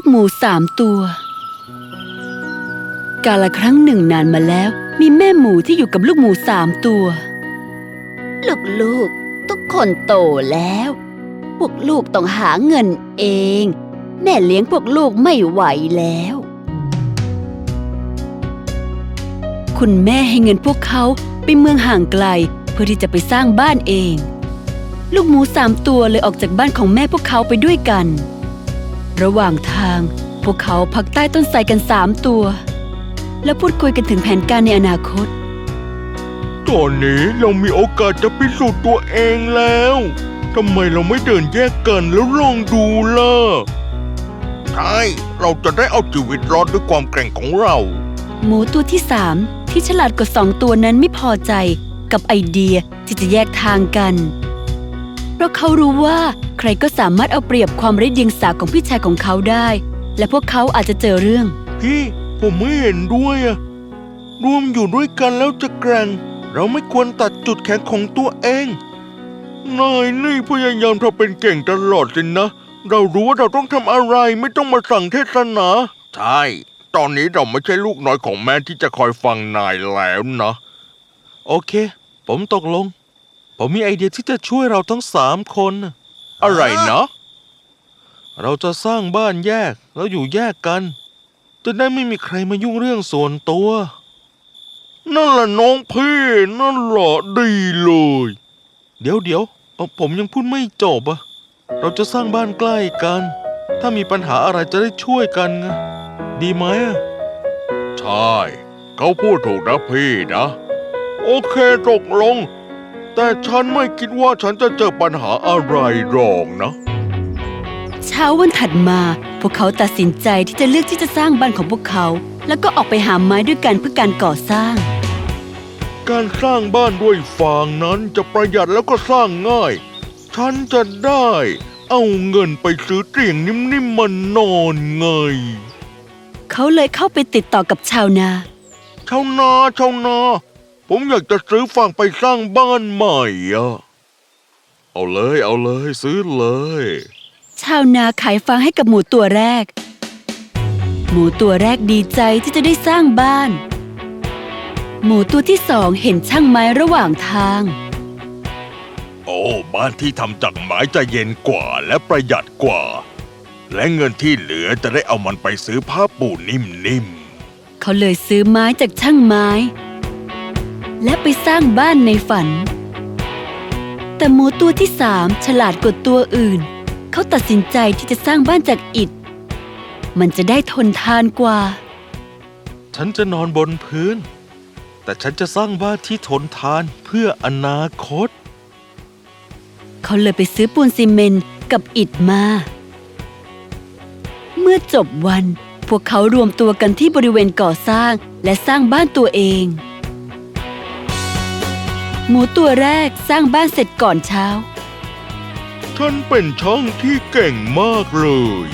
ลูกหมูสามตัว กาละครั้งหนึ่งนานมาแล้ว มีแม่หมูที่อยู่กับลูกหมูสามตัว ลูกๆ ทุกคนโตแล้ว พวกลูกต้องหาเงินเอง แม่เลี้ยงพวกลูกไม่ไหวแล้ว คุณแม่ให้เงินพวกเขาไปเมืองห่างไกลเพื่อที่จะไปสร้างบ้านเอง ลูกหมูสามตัวเลยออกจากบ้านของแม่พวกเขาไปด้วยกัน ระหว่างทาง พวกเขาพักใต้ต้นไทรกันสามตัว แล้วพูดคุยกันถึงแผนการในอนาคต ตอนนี้เรามีโอกาสจะพิสูจน์ตัวเองแล้วทำไมเราไม่เดินแยกกันแล้วลองดูล่ะใช่เราจะได้เอาชีวิตรอดด้วยความแกร่งของเรา หมูตัวที่สามที่ฉลาดกว่าสองตัวนั้นไม่พอใจกับไอเดียที่จะแยกทางกัน เพราะเขารู้ว่าใครก็สามารถเอาเปรียบความไร้เดียงสาของพี่ชายของเขาได้ และพวกเขาอาจจะเจอเรื่อง พี่ผมไม่เห็นด้วยอะรวมอยู่ด้วยกันแล้วจะแกร่ง เราไม่ควรตัดจุดแข็งของตัวเองนายนี่พยายามทำเป็นเก่งตลอดสินะ เรารู้ว่าเราต้องทำอะไรไม่ต้องมาสั่งเทศนา ใช่ ตอนนี้เราไม่ใช่ลูกน้อยของแม่ที่จะคอยฟังนายแล้วนะ โอเค ผมตกลง ผมมีไอเดียที่จะช่วยเราทั้งสามคน อะไรนะเราจะสร้างบ้านแยกแล้วอยู่แยกกัน จะได้ไม่มีใครมายุ่งเรื่องส่วนตัว นั่นแหละน้องพี่นั่นแหละดีเลย เดี๋ยวเดี๋ยวเอ่อผมยังพูดไม่จบอะเราจะสร้างบ้านใกล้กัน ถ้ามีปัญหาอะไรจะได้ช่วยกันไงดีไหมอะใช่ เขาพูดถูกนะพี่นะ โอเคตกลง แต่ฉันไม่คิดว่าฉันจะเจอปัญหาอะไรหรอกนะ เช้าวันถัดมา พวกเขาตัดสินใจที่จะเลือกที่จะสร้างบ้านของพวกเขา แล้วก็ออกไปหาไม้ด้วยกันเพื่อการก่อสร้าง การสร้างบ้านด้วยฟางนั้นจะประหยัดแล้วก็สร้างง่าย ฉันจะได้ เอาเงินไปซื้อเตียงนิ่มๆมานอนไง เขาเลยเข้าไปติดต่อกับชาวนา ชาวนาชาวนา ผมอยากจะซื้อฟางไปสร้างบ้านใหม่อะเอาเลยเอาเลยซื้อเลย ชาวนาขายฟางให้กับหมูตัวแรก หมูตัวแรกดีใจที่จะได้สร้างบ้าน หมูตัวที่สองเห็นช่างไม้ระหว่างทาง โอ้บ้านที่ทำจากไม้จะเย็นกว่าและประหยัดกว่า และเงินที่เหลือจะได้เอามันไปซื้อผ้าปูนิ่มๆเขาเลยซื้อไม้จากช่างไม้ และไปสร้างบ้านในฝัน แต่หมูตัวที่สามฉลาดกว่าตัวอื่น เขาตัดสินใจที่จะสร้างบ้านจากอิฐ มันจะได้ทนทานกว่า ฉันจะนอนบนพื้น แต่ฉันจะสร้างบ้านที่ทนทานเพื่ออนาคต เขาเลยไปซื้อปูนซีเมนต์กับอิฐมา เมื่อจบวัน พวกเขารวมตัวกันที่บริเวณก่อสร้างและสร้างบ้านตัวเอง หมูตัวแรกสร้างบ้านเสร็จก่อนเช้า ฉันเป็นช่างที่เก่งมากเลย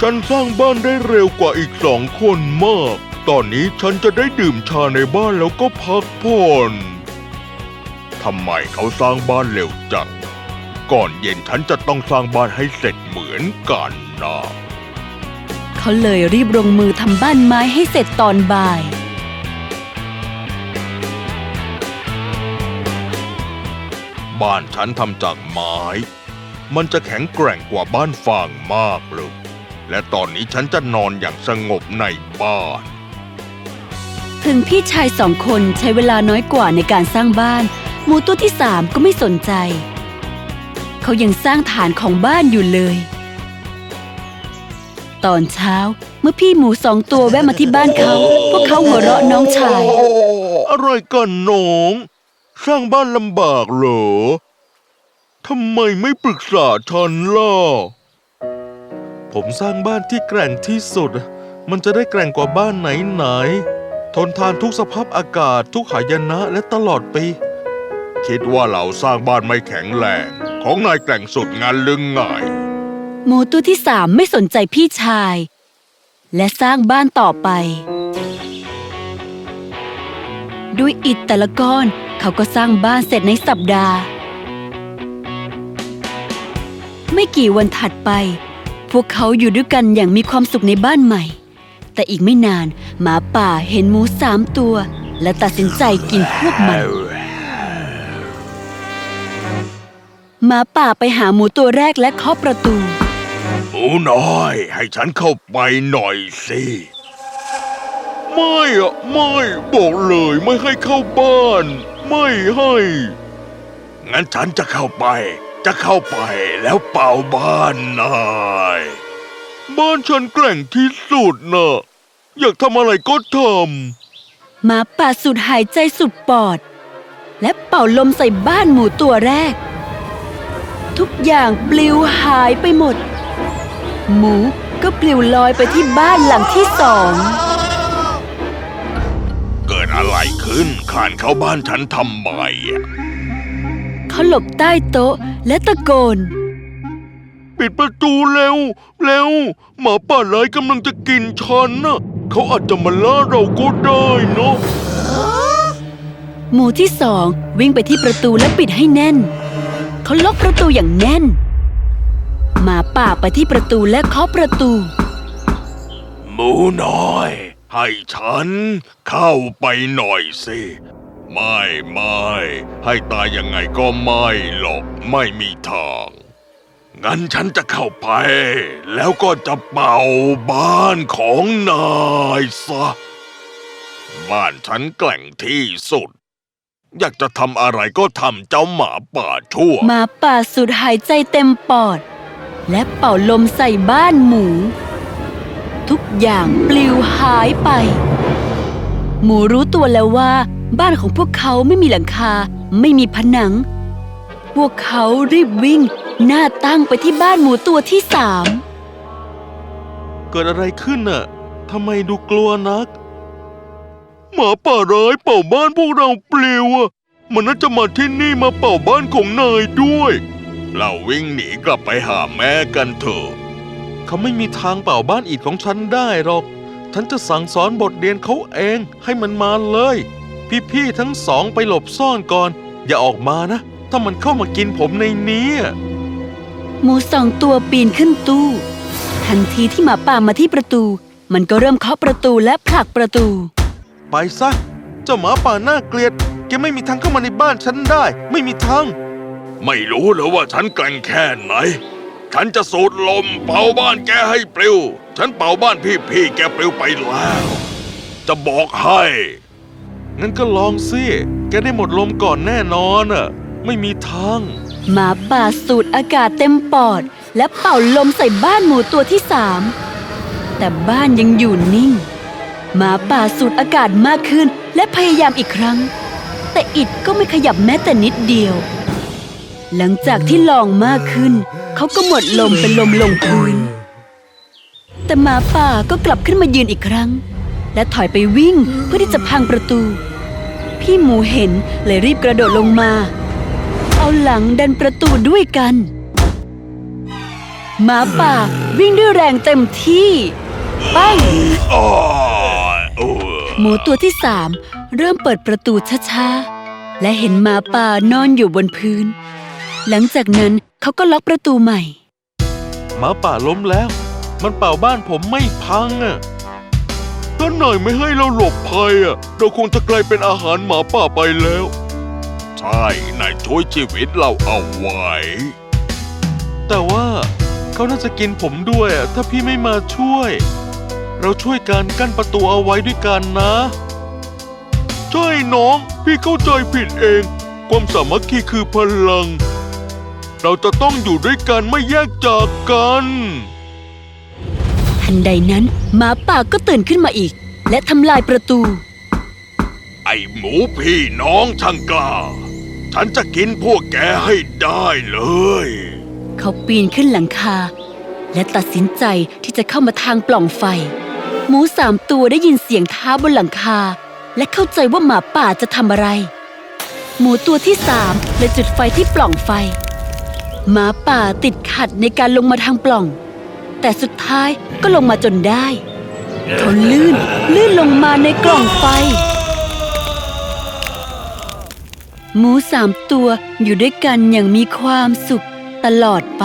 ฉันสร้างบ้านได้เร็วกว่าอีกสองคนมาก ตอนนี้ฉันจะได้ดื่มชาในบ้านแล้วก็พักผ่อนทำไมเขาสร้างบ้านเร็วจัง ก่อนเย็นฉันจะต้องสร้างบ้านให้เสร็จเหมือนกันนะเขาเลยรีบลงมือทำบ้านไม้ให้เสร็จตอนบ่าย บ้านฉันทำจากไม้ มันจะแข็งแกร่งกว่าบ้านฟางมากเลยและตอนนี้ฉันจะนอนอย่างสงบในบ้าน ถึงพี่ชายสองคนใช้เวลาน้อยกว่าในการสร้างบ้าน หมูตัวที่สามก็ไม่สนใจ เขายังสร้างฐานของบ้านอยู่เลย ตอนเช้าเมื่อพี่หมูสองตัวแวะมาที่บ้านเขา พวกเขาหัวเราะน้องชาย อะไรกันน้อง สร้างบ้านลำบากเหรอ ทำไมไม่ปรึกษาฉันล่ะ ผมสร้างบ้านที่แกร่งที่สุด มันจะได้แกร่งกว่าบ้านไหนไหนๆ ทนทานทุกสภาพอากาศทุกหายนะและตลอดปี คิดว่าเราสร้างบ้านไม่แข็งแรง ของนายแกร่งสุดงานลึงไงหมูตัวที่สามไม่สนใจพี่ชาย และสร้างบ้านต่อไป ด้วยอิฐแต่ละก้อน เขาก็สร้างบ้านเสร็จในสัปดาห์ ไม่กี่วันถัดไป พวกเขาอยู่ด้วยกันอย่างมีความสุขในบ้านใหม่ แต่อีกไม่นานหมาป่าเห็นหมูสามตัว และตัดสินใจกินพวกมันหมาป่าไปหาหมูตัวแรกและเคาะประตู หมูน้อย ให้ฉันเข้าไปหน่อยสิไม่อะไม่ บอกเลยไม่ให้เข้าบ้าน ไม่ให้ งั้นฉันจะเข้าไป จะเข้าไปแล้วเป่าบ้านนายบ้านฉันแกร่งที่สุดนะอยากทำอะไรก็ทหมาป่าสูดหายใจสุดปอด และเป่าลมใส่บ้านหมูตัวแรก ทุกอย่างปลิวหายไปหมด หมูก็ปลิวลอยไปที่บ้านหลังที่สอง อะไรขึ้นขานเข้าบ้านฉันทำไมอะเขาหลบใต้โต๊ะและตะโกน ปิดประตูเร็ว เร็ว หมาป่าร้ายกำลังจะกินฉันน่ะเขาอาจจะมาล่าเราก็ได้เนาะหมูที่สองวิ่งไปที่ประตูและปิดให้แน่น เขาล็อกประตูอย่างแน่น หมาป่าไปที่ประตูและเคาะประตู หมูน้อย ให้ฉันเข้าไปหน่อยสิ ไม่ไม่ให้ตายยังไงก็ไม่หรอกไม่มีทาง งั้นฉันจะเข้าไป แล้วก็จะเป่าบ้านของนายซะ บ้านฉันแกล่งที่สุด อยากจะทำอะไรก็ทำเจ้าหมาป่าชั่ว หมาป่าสูดหายใจเต็มปอด และเป่าลมใส่บ้านหมู ทุกอย่างปลิวหายไป หมูรู้ตัวแล้วว่าบ้านของพวกเขาไม่มีหลังคา ไม่มีผนัง พวกเขารีบวิ่ง หน้าตั้งไปที่บ้านหมูตัวที่สาม เกิดอะไรขึ้นน่ะทำไมดูกลัวนัก หมาป่าร้ายเป่าบ้านพวกเราเปลิวอะมันน่าจะมาที่นี่มาเป่าบ้านของนายด้วย เราวิ่งหนีกลับไปหาแม่กันเถอะ เขาไม่มีทางเป่าบ้านอิฐของฉันได้หรอก ฉันจะสั่งสอนบทเรียนเขาเองให้มันมาเลย พี่ๆทั้งสองไปหลบซ่อนก่อน อย่าออกมานะ ถ้ามันเข้ามากินผมในนี้ หมูสองตัวปีนขึ้นตู้ ทันทีที่หมาป่ามาที่ประตู มันก็เริ่มเคาะประตูและผลักประตู ไปซะ เจ้าหมาป่าน่าเกลียดแกไม่มีทางเข้ามาในบ้านฉันได้ ไม่มีทาง ไม่รู้เหรอว่าฉันแกร่งแค่ไหน ฉันจะสูดลมเป่าบ้านแกให้ปลิว ฉันเป่าบ้านพี่ๆแกปลิวไปแล้ว จะบอกให้ งั้นก็ลองสิ แกได้หมดลมก่อนแน่นอนอะไม่มีทาง หมาป่าสูดอากาศเต็มปอด และเป่าลมใส่บ้านหมูตัวที่สาม แต่บ้านยังอยู่นิ่ง หมาป่าสูดอากาศมากขึ้นและพยายามอีกครั้ง แต่อิดก็ไม่ขยับแม้แต่นิดเดียว หลังจากที่ลองมากขึ้น เขาก็หมดลมเป็นลมลงพื้น แต่หมาป่าก็กลับขึ้นมายืนอีกครั้ง และถอยไปวิ่งเพื่อที่จะพังประตู พี่หมูเห็นเลยรีบกระโดดลงมา เอาหลังดันประตูด้วยกันหมาป่าวิ่งด้วยแรงเต็มที่ปั้งอ้ายเออหมูตัวที่สามเริ่มเปิดประตูช้าๆ และเห็นหมาป่านอนอยู่บนพื้น หลังจากนั้น เขาก็ล็อกประตูใหม่ หมาป่าล้มแล้ว มันเป่าบ้านผมไม่พังอะถ้านายไม่ให้เราหลบภัยอะ เราคงจะกลายเป็นอาหารหมาป่าไปแล้ว ใช่นายช่วยชีวิตเราเอาไว้ แต่ว่าเขาน่าจะกินผมด้วยอะถ้าพี่ไม่มาช่วย เราช่วยกันกั้นประตูเอาไว้ด้วยกันนะ ใช่น้อง พี่เข้าใจผิดเอง ความสามัคคีคือพลัง เราจะต้องอยู่ด้วยกันไม่แยกจากกัน ทันใดนั้นหมาป่าก็ตื่นขึ้นมาอีก และทำลายประตู ไอ้หมูพี่น้องช่างกล้า ฉันจะกินพวกแกให้ได้เลย เขาปีนขึ้นหลังคา และตัดสินใจที่จะเข้ามาทางปล่องไฟ หมูสามตัวได้ยินเสียงเท้าบนหลังคา และเข้าใจว่าหมาป่าจะทำอะไร หมูตัวที่สามเลยจุดไฟที่ปล่องไฟ หมาป่าติดขัดในการลงมาทางปล่อง แต่สุดท้ายก็ลงมาจนได้ เขาลื่น ลื่นลงมาในกล่องไฟ หมูสามตัวอยู่ด้วยกันอย่างมีความสุขตลอดไป